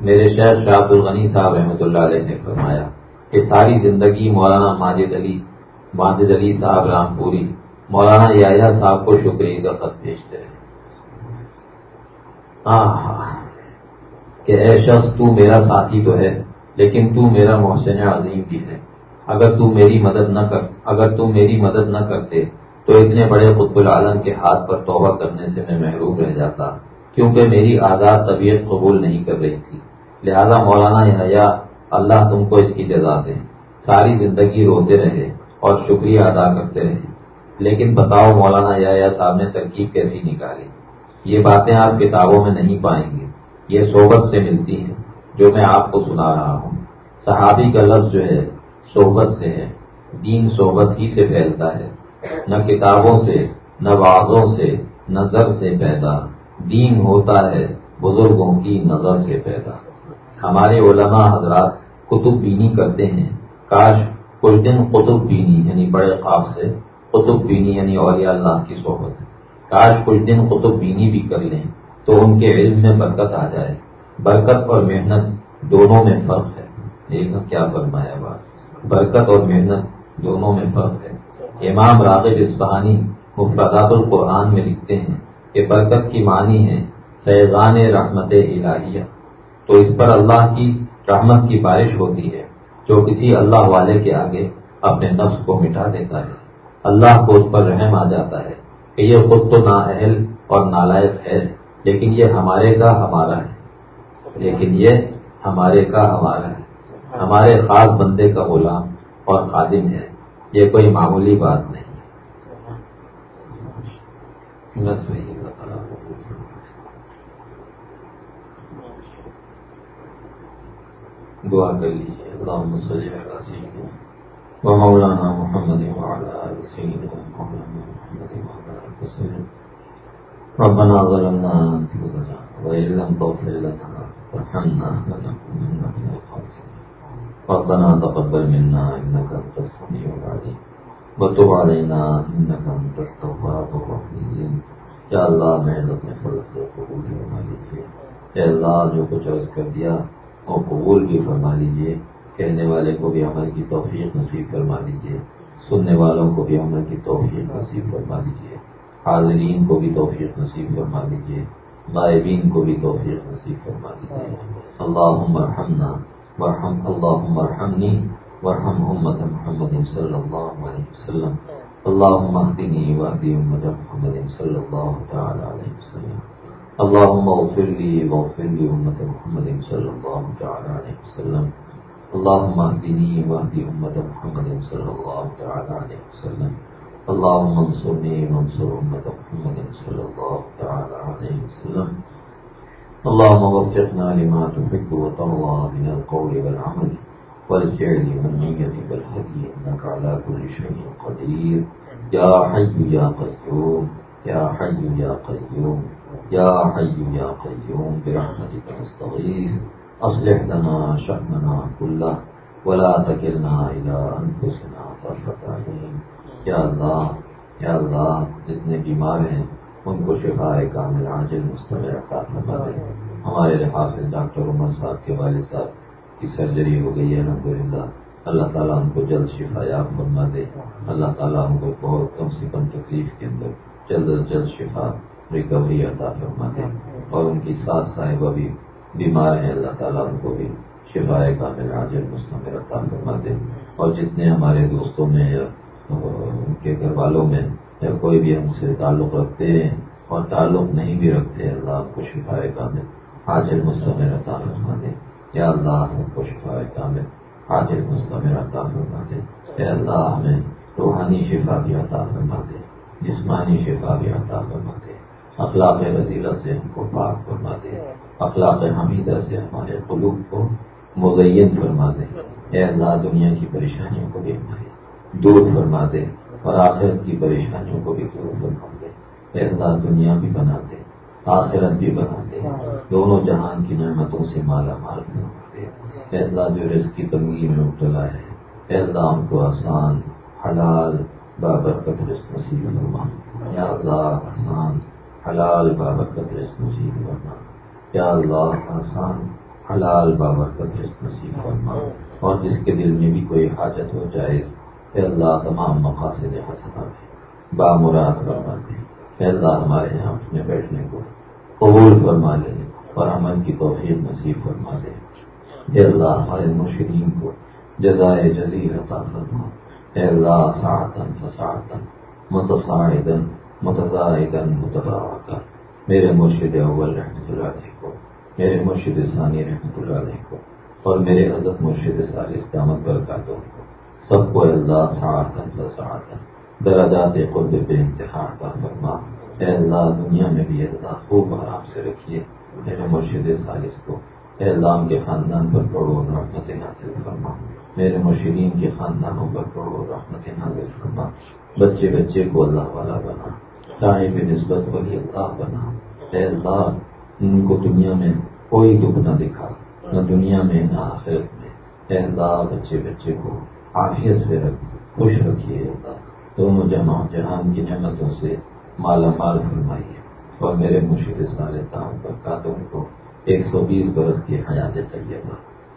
میرے شیخ شاہ عبد الغنی صاحب رحمۃ اللہ علیہ نے فرمایا کہ ساری زندگی مولانا ماجد علی ماجد علی صاحب رام پوری مولانا یا صاحب کو شکریہ کا خط بھیجتے رہے۔ کہ اے شخص تو میرا ساتھی تو ہے، لیکن تو میرا محسن عظیم بھی ہے۔ اگر تو میری مدد نہ کر، اگر تو میری مدد نہ کرتے، تو اتنے بڑے قطب العالم کے ہاتھ پر توبہ کرنے سے میں محروم رہ جاتا، کیونکہ میری آزاد طبیعت قبول نہیں کر رہی تھی۔ لہذا مولانا حیا، اللہ تم کو اس کی جزا دے۔ ساری زندگی روتے رہے اور شکریہ ادا کرتے رہے۔ لیکن بتاؤ مولانا یا صاحب نے ترکیب کیسی نکالی؟ یہ باتیں آپ کتابوں میں نہیں پائیں گے۔ یہ صحبت سے ملتی ہیں، جو میں آپ کو سنا رہا ہوں۔ صحابی کا لفظ جو ہے، صحبت سے ہے۔ دین صحبت ہی سے پھیلتا ہے۔ نہ کتابوں سے، نہ واضحوں سے، نظر سے پیدا۔ دین ہوتا ہے بزرگوں کی نظر سے پیدا۔ ہمارے علماء حضرات کتب بینی کرتے ہیں۔ کاش کچھ دن قطب بینی یعنی بڑے خواب سے، قطب بینی یعنی اولیاء اللہ کی صحبت۔ کاش کچھ دن قطب بینی بھی کر لیں، تو ان کے علم میں برکت آ جائے۔ برکت اور محنت دونوں میں فرق ہے۔ دیکھا کیا فرمایا بات۔ برکت اور محنت دونوں میں فرق ہے۔ امام راغب اسفہانی مفردات القرآن میں لکھتے ہیں کہ برکت کی معنی ہے فیضان رحمت الہیہ۔ تو اس پر اللہ کی رحمت کی بارش ہوتی ہے، جو کسی اللہ والے کے آگے اپنے نفس کو مٹا دیتا ہے۔ اللہ کو اس پر رحم آ جاتا ہے کہ یہ خود تو نااہل اور نالائق ہے، لیکن یہ ہمارے کا ہمارا ہے۔ لیکن یہ ہمارے کا ہمارا ہے۔ ہمارے خاص بندے کا غلام اور خادم ہے۔ یہ کوئی معمولی بات نہیں۔ دعا کر لیجیے مولانا محمد ربنا ظلمنا انفسنا وان لم تغفر لنا وارحمنا لنكونن من الخاسرين ربنا تقبل منا انك انت السميع العليم۔ وتب علينا انك انت التواب الرحيم۔ یا اللہ محنت میں فرض سے قبول فرما لیجیے اے اللہ، جو کچھ عرض کر دیا وہ قبول بھی فرما لیجیے کہنے والے کو بھی عمل کی توفیق نصیب فرما دیجیے سننے والوں کو بھی عمل کی توفیق نصیب فرما دیجیے حاضرین کو بھی توفیق نصیب فرما دیجیے غائبین کو بھی توفیق نصیب فرما دیجیے اللہ مرحمنا ورحم اللہ مرحمنی ورحم امت محمد صلی اللہ علیہ وسلم۔ اللہ مہدنی وحدی امت محمد صلی اللہ تعالی علیہ وسلم۔ اللهم اغفر لي واغفر لي أمة محمد صلى الله تعالى عليه وسلم. اللهم اهدني واهد أمة محمد صلى الله تعالى عليه وسلم. اللهم انصرني وانصر أمة محمد صلى الله تعالى عليه وسلم. اللهم وفقنا لما تحب وترضى من القول والعمل، والفعل والنية والهدي، إنك على كل شيء قدير. يا حي يا قيوم، يا حي يا قيوم. يا حي يا قيوم برحمتك نستغيث. أصلح لنا شأننا كله ولا تكلنا إلى أنفسنا طرفة عين. یا اللہ یا اللہ جتنے بیمار ہیں، ان کو شفا کامل، عاجل، مستمر عطا فرما دے ہمارے حافظ ڈاکٹر عمر صاحب کے والد صاحب کی سرجری ہو گئی ہے الحمد للہ اللہ تعالیٰ ان کو جلد شفا یاب فرما دے۔ اللہ تعالیٰ ان کو بہت کم سے کم تکلیف کے اندر جلد از جلد شفا ریکوری عطا فرما دے اور ان کی سات صاحبہ بھی بیمار ہیں، اللہ تعالیٰ ان کو بھی شفا کامل عاجل مستمر عطا فرما دے اور جتنے ہمارے دوستوں میں یا ان کے گھر والوں میں یا کوئی بھی ہم سے تعلق رکھتے ہیں اور تعلق نہیں بھی رکھتے، اللہ آپ کو شفا کامل حاجل مستمر عطا فرما دے یا اللہ سب کو شفا کامل حاجل مستمر عطا فرما دے اے اللہ ہمیں روحانی شفا بھی عطا فرما دے جسمانی شفا بھی عطا فرما دے اخلاق وزیرہ سے ہم کو پاک فرما دے۔ اخلاق حمیدہ سے ہمارے قلوب کو مزین فرما دے۔ اے اللہ، دنیا کی پریشانیوں کو بھی ہماری دور فرما دے اور آخرت کی پریشانیوں کو بھی دور فرما دے۔ اے اللہ، دنیا بھی بنا دے، آخرت بھی بنا دے۔ دونوں جہان کی نعمتوں سے مالا مال فرما دے۔ اے اللہ، جو رزق کی تنگی میں مبتلا ہے، اے اللہ، ان کو آسان، حلال بابرکت رزق نصیب فرما۔ یا اللہ، آسان۔ حلال بابرکت رزق نصیب فرما۔ یا اللہ، آسان، حلال بابرکت رزق نصیب فرما۔ اور جس کے دل میں بھی کوئی حاجت ہو جائے، اے اللہ، تمام مقاصد حسنا دے۔ بامراد فرما دے۔ اے اللہ، ہمارے یہاں اپنے بیٹھنے کو قبول فرما لے اور امن کی توفیق نصیب فرما دے۔ اے اللہ، ہمارے مرشدین کو جزائے جزیر عطا فرما۔ اے اللہ ساعتن فساعتن متصاعدن متضاعدن متباعکا میرے مرشد اول رحمۃ اللہ علیہ کو، میرے مرشد ثانی رحمۃ اللہ علیہ کو، اور میرے حضرت مرشد سال اسلامت برکاتوں کو۔ سب کو اللہ ساعتن فساعتن درجات خود بے انتہا کا فرما۔ اے اللہ، دنیا میں بھی اللہ خوب آرام سے رکھیے۔ میرے مرشد سالس کو، اے اللہ کے خاندان پر کروڑوں رحمت نازل فرما۔ میرے مرشدین کے خاندانوں پر کروڑوں رحمت نازل فرما۔ بچے بچے کو اللہ والا بنا۔ صاحب نسبت ولی اللہ بنا۔ اے اللہ، ان کو دنیا میں کوئی دکھ نہ دکھا، نہ دنیا میں، نہ آخرت میں۔ اے اللہ، بچے بچے کو عافیت سے رکھ، خوش رکھیے اللہ۔ دونوں جمع جہان کی نعمتوں سے مالا مال فرمائیے۔ اور میرے مرشد سارے تعاون پر کاتوں کو ایک سو بیس برس کی حیات طیبہ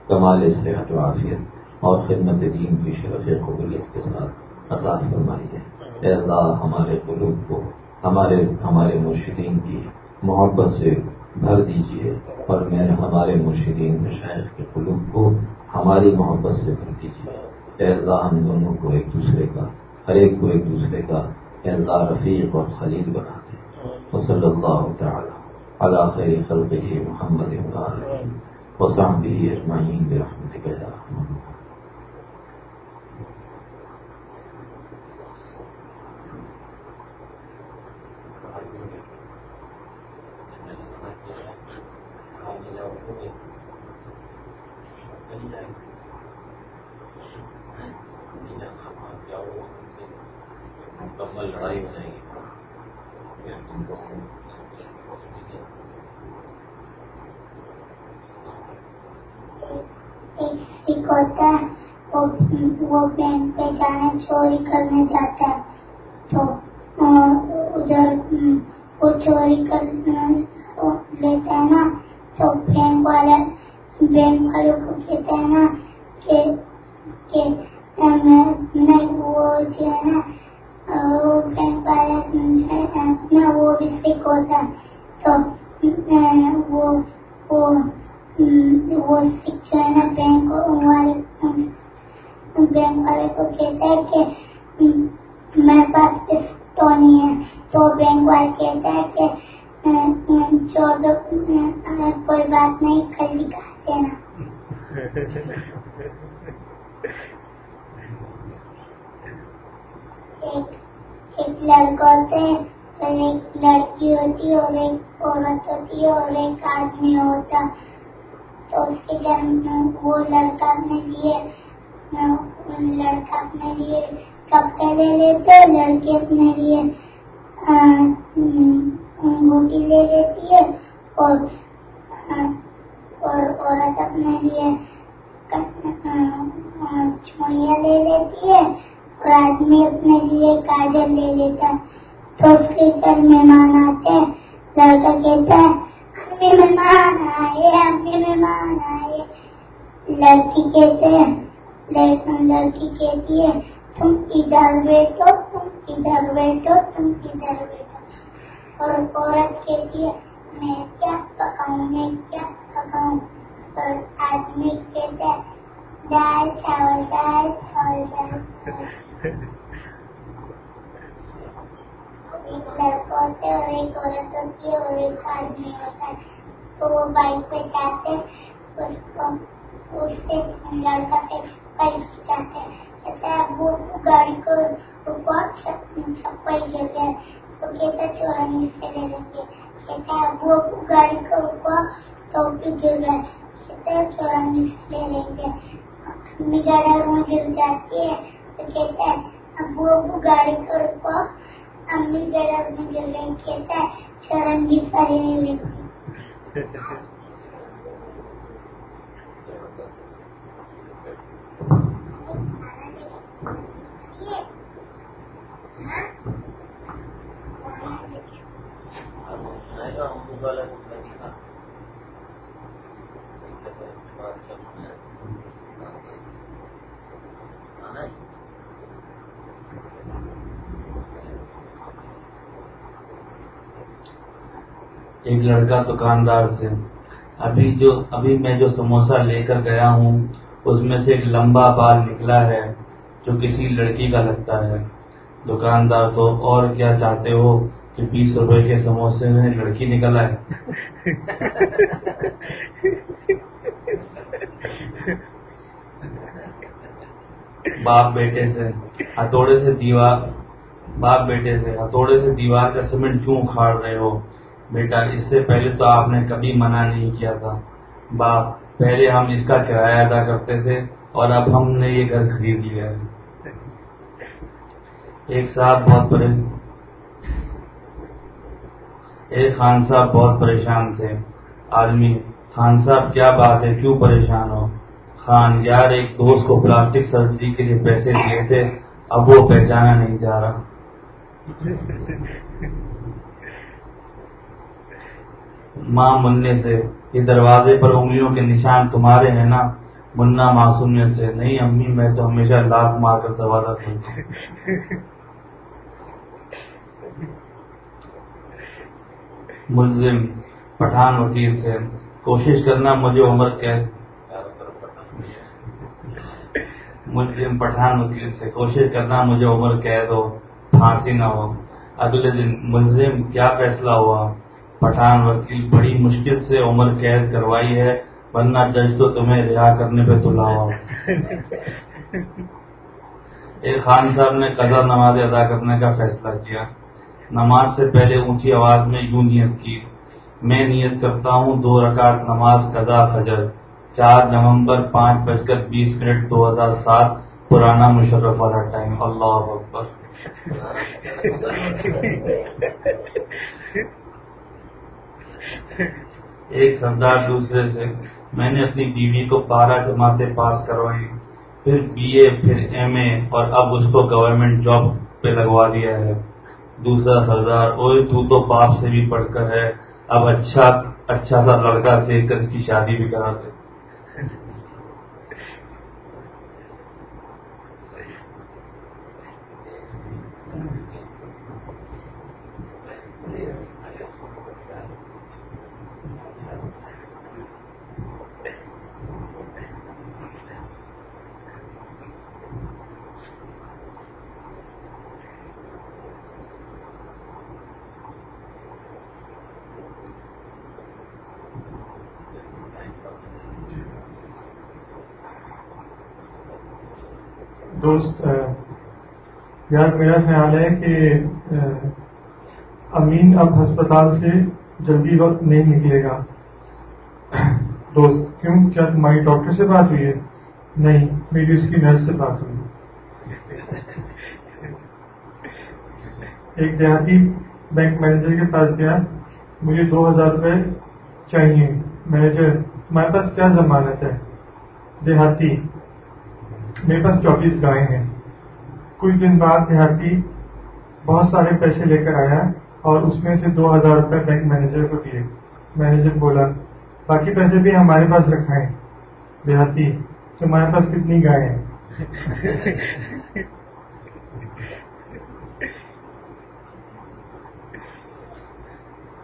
کمال صحت و عافیت اور خدمت دین کی شرف قبولیت کے ساتھ عطا فرمائیے۔ اے اللہ، ہمارے قلوب کو ہمارے ہمارے مرشدین کی محبت سے بھر دیجیے اور میں ہمارے مرشدین مشاعر کے قلوب کو ہماری محبت سے کر دیجیے اللہ، ہم دونوں کو ایک دوسرے کا، ہر ایک کو ایک دوسرے کا اللہ رفیق اور خلیل بنا دے۔ وصلی اللہ تعالی اللہ خیر خلق محمد وسام بھی اجمعین برحمتک یا رحمت مکمل لڑائی ہو جائے گی ایک ہوتا ہے وہ بینک پہ جانا چوری کرنے جاتا ہے تو ادھر وہ چوری کر لیتا ہے نا تو بینک والے بینک والوں کو کہتے ہیں نا کہ میں وہ جو ہے نا وہ بھی سکھ ہوتا ہے، تو وہ وہ جو ہے نا، بینک والے بینک والے کو کہتا ہے کہ میرے پاس ٹونی ہے۔ تو بینک والے کہتا ہے کہ، چودہ، کوئی بات نہیں، کل دکھا دینا۔ ایک لڑکا ہوتا ہے ایک لڑکی ہوتی ہے اور ایک عورت ہوتی ہے اور ایک آدمی ہوتا تو اس کے گھر میں وہ لڑکا اپنے لیے لڑکا اپنے لیے کپڑے لے لیتے، لڑکی اپنے لیے انگوٹی لے لیتی ہے اور اور عورت اپنے لیے چوڑیاں لے لیتی ہے اور آدمی اپنے لیے کاجل لے لیتا ہے۔ تو اس کے گھر مہمان آتے ہیں لڑکا کہتا ہے، امی مہمان آئے، امی مہمان آئے۔ لڑکی کہتے ہیں لڑکی کہتی ہے، تم ادھر بیٹھو، تم ادھر بیٹھو، تم ادھر بیٹھو۔ اور عورت کہتی ہے، میں کیا پکاؤں، میں کیا پکاؤں؟ اور آدمی کہتا ہے، دال، چاول دال چاول دال، چاول۔ ایک لڑکا ہوتا ہے اور ایک عورت ہوتی ہے اور ایک آدمی ہوتا ہے تو وہ بائک پہ جاتے اس کو اس سے لڑکا سے جاتے ہیں کہتا ہے وہ گاڑی کو چھپائی گر گئے تو کہتا چورنگی سے لے لیں گے کہتا ہے وہ گاڑی کو رکوا تو بھی گر گئے کہتا ہے چورنگی سے لے لیں گے امی گاڑی میں گر جاتی ہے تو کہتا ہے ابو ابو گاڑی کو رکوا امی گرم میں گر گئی ہے چورنگی سے لے لیں گے ایک لڑکا دکاندار سے ابھی جو ابھی میں جو سموسا لے کر گیا ہوں، اس میں سے ایک لمبا بال نکلا ہے، جو کسی لڑکی کا لگتا ہے۔ دکاندار تو اور کیا چاہتے ہو کہ بیس روپے کے سموسے میں لڑکی نکل آئے؟ باپ بیٹے سے، ہتھوڑے سے دیوار باپ بیٹے سے، ہتھوڑے سے دیوار کا سیمنٹ کیوں اکھاڑ رہے ہو؟ بیٹا، اس سے پہلے تو آپ نے کبھی منع نہیں کیا تھا۔ باپ، پہلے ہم اس کا کرایہ ادا کرتے تھے اور اب ہم نے یہ گھر خرید لیا ہے۔ ایک صاحب بہت پرے، ایک خان صاحب بہت پریشان تھے۔ آدمی، خان صاحب کیا بات ہے؟ کیوں پریشان ہو؟ خان یار، ایک دوست کو پلاسٹک سرجری کے لیے پیسے دیے تھے، اب وہ پہچانا نہیں جا رہا۔ ماں منع سے، یہ دروازے پر انگلیوں کے نشان تمہارے ہیں نا منا معصومیت سے، نہیں امی، میں تو ہمیشہ لاکھ مار کر دروازہ کھولتا ملزم، پٹھان وکیل سے، کوشش کرنا مجھے عمر قید ملزم، پٹھان وکیل سے، کوشش کرنا مجھے عمر قید ہو، پھانسی نہ ہو۔ اگلے دن ملزم، کیا فیصلہ ہوا؟ پٹھان وکیل بڑی مشکل سے عمر قید کروائی ہے، ورنہ جج تو تمہیں رہا کرنے پہ تلا ہوا ایک خان صاحب نے قدر نماز ادا کرنے کا فیصلہ کیا۔ نماز سے پہلے اونچی آواز میں یوں نیت کی، میں نیت کرتا ہوں دو رکعت نماز قضا فجر۔ چار نومبر پانچ بج کر بیس منٹ دو ہزار سات، پرانا مشرف والا ٹائم۔ اللہ اکبر۔ [laughs] [laughs] ایک سردار دوسرے سے، میں نے اپنی بیوی کو بارہ جماعتیں پاس کروائی، پھر بی اے، پھر ایم اے، اور اب اس کو گورنمنٹ جاب پہ لگوا دیا ہے۔ دوسرا سردار اوے تو تو باپ سے بھی پڑھ کر ہے۔ اب اچھا اچھا سا لڑکا دیکھ کر اس کی شادی بھی کرا دے۔ دوست یار میرا خیال ہے کہ امین اب ہسپتال سے جلدی وقت نہیں نکلے گا۔ دوست، کیوں؟ کیا تمہاری ڈاکٹر سے بات ہوئی ہے؟ نہیں، میری اس کی نرس سے بات ہوئی۔ ایک دیہاتی بینک مینیجر کے پاس گیا۔ مجھے دو ہزار روپے چاہیے۔ مینیجر، تمہارے پاس کیا ضمانت ہے؟ دیہاتی۔ میرے پاس چوبیس گائے ہیں۔ کچھ دن بعد دیہاتی بہت سارے پیسے لے کر آیا اور اس میں سے دو ہزار روپے بینک مینیجر کو دیے۔ مینیجر بولا، باقی پیسے بھی ہمارے پاس رکھائیں۔ دیہاتی تمہارے پاس کتنی گائے ہیں؟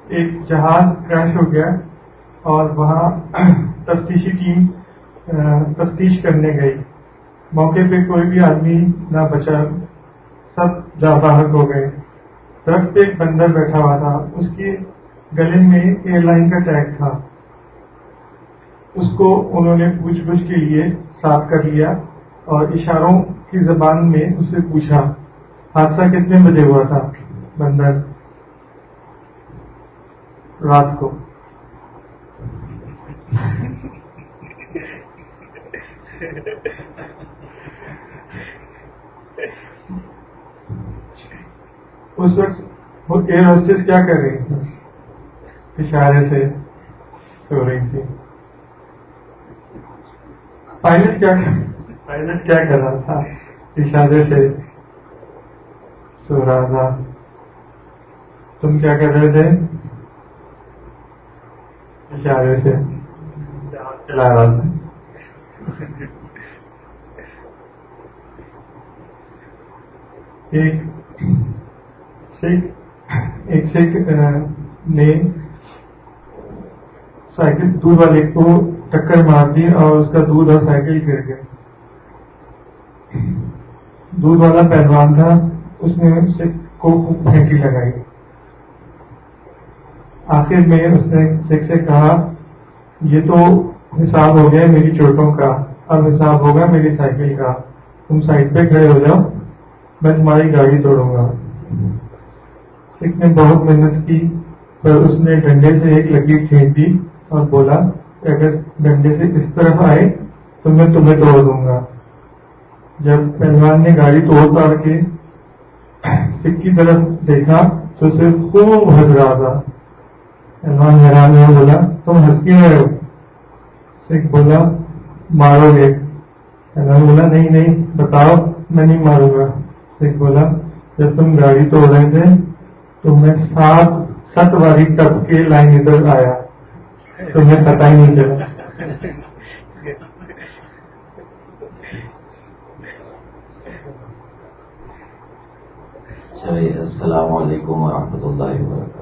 ایک جہاز کریش ہو گیا اور وہاں تفتیشی ٹیم تفتیش کرنے گئی۔ موقع پہ کوئی بھی آدمی نہ بچا، سب جا باہر ہو گئے۔ درخت پہ ایک بندر بیٹھا ہوا تھا، اس کے گلے میں ایئر لائن کا ٹیگ تھا۔ اس کو انہوں نے پوچھ گچھ کے لیے صاف کر لیا اور اشاروں کی زبان میں اس سے پوچھا، حادثہ کتنے بجے ہوا تھا؟ بندر، رات کو۔ [laughs] اس وقت ایئر ہوسٹس کیا کر رہی تھی؟ اشارے سے سو رہی تھی۔ پائلٹ کیا پائلٹ کیا کر رہا تھا؟ اشارے سے سو رہا تھا۔ تم کیا کر رہے تھے؟ اشارے سے چلا رہا تھا۔ ایک سکھ ایک سکھ نے سائیکل دودھ والے کو ٹکر مار دی اور اس کا دودھ اور سائیکل گر گئے دودھ والا پہلوان تھا، اس نے سکھ کو پھینکی لگائی۔ آخر میں اس نے سکھ سے کہا، یہ تو حساب ہو گیا میری چوٹوں کا، اب حساب ہوگا میری سائیکل کا۔ تم سائڈ پہ کھڑے ہو جاؤ، میں تمہاری گاڑی توڑوں گا۔ سکھ نے بہت محنت کی پر اس نے ڈنڈے سے ایک لکڑی کھینچ دی اور بولا کہ اگر ڈنڈے سے اس طرف آئے تو میں تمہیں توڑ دوں گا۔ جب پہلوان نے گاڑی توڑ توڑ کے سکھ کی طرف دیکھا تو اسے خوب ہنس رہا تھا۔ پہلوان حیران ہوا بولا، تم ہنس کے رہے ہو؟ سکھ بولا، مارو گے۔ پہلوان بولا، نہیں نہیں، بتاؤ، میں نہیں ماروں گا۔ سکھ بولا، جب تم گاڑی توڑ رہے تھے تو میں سات ست باری ٹپ کے لائن ادھر آیا۔ تمہیں پتا ہی نہیں چلا۔ چلیے، السلام علیکم ورحمۃ اللہ وبرکاتہ۔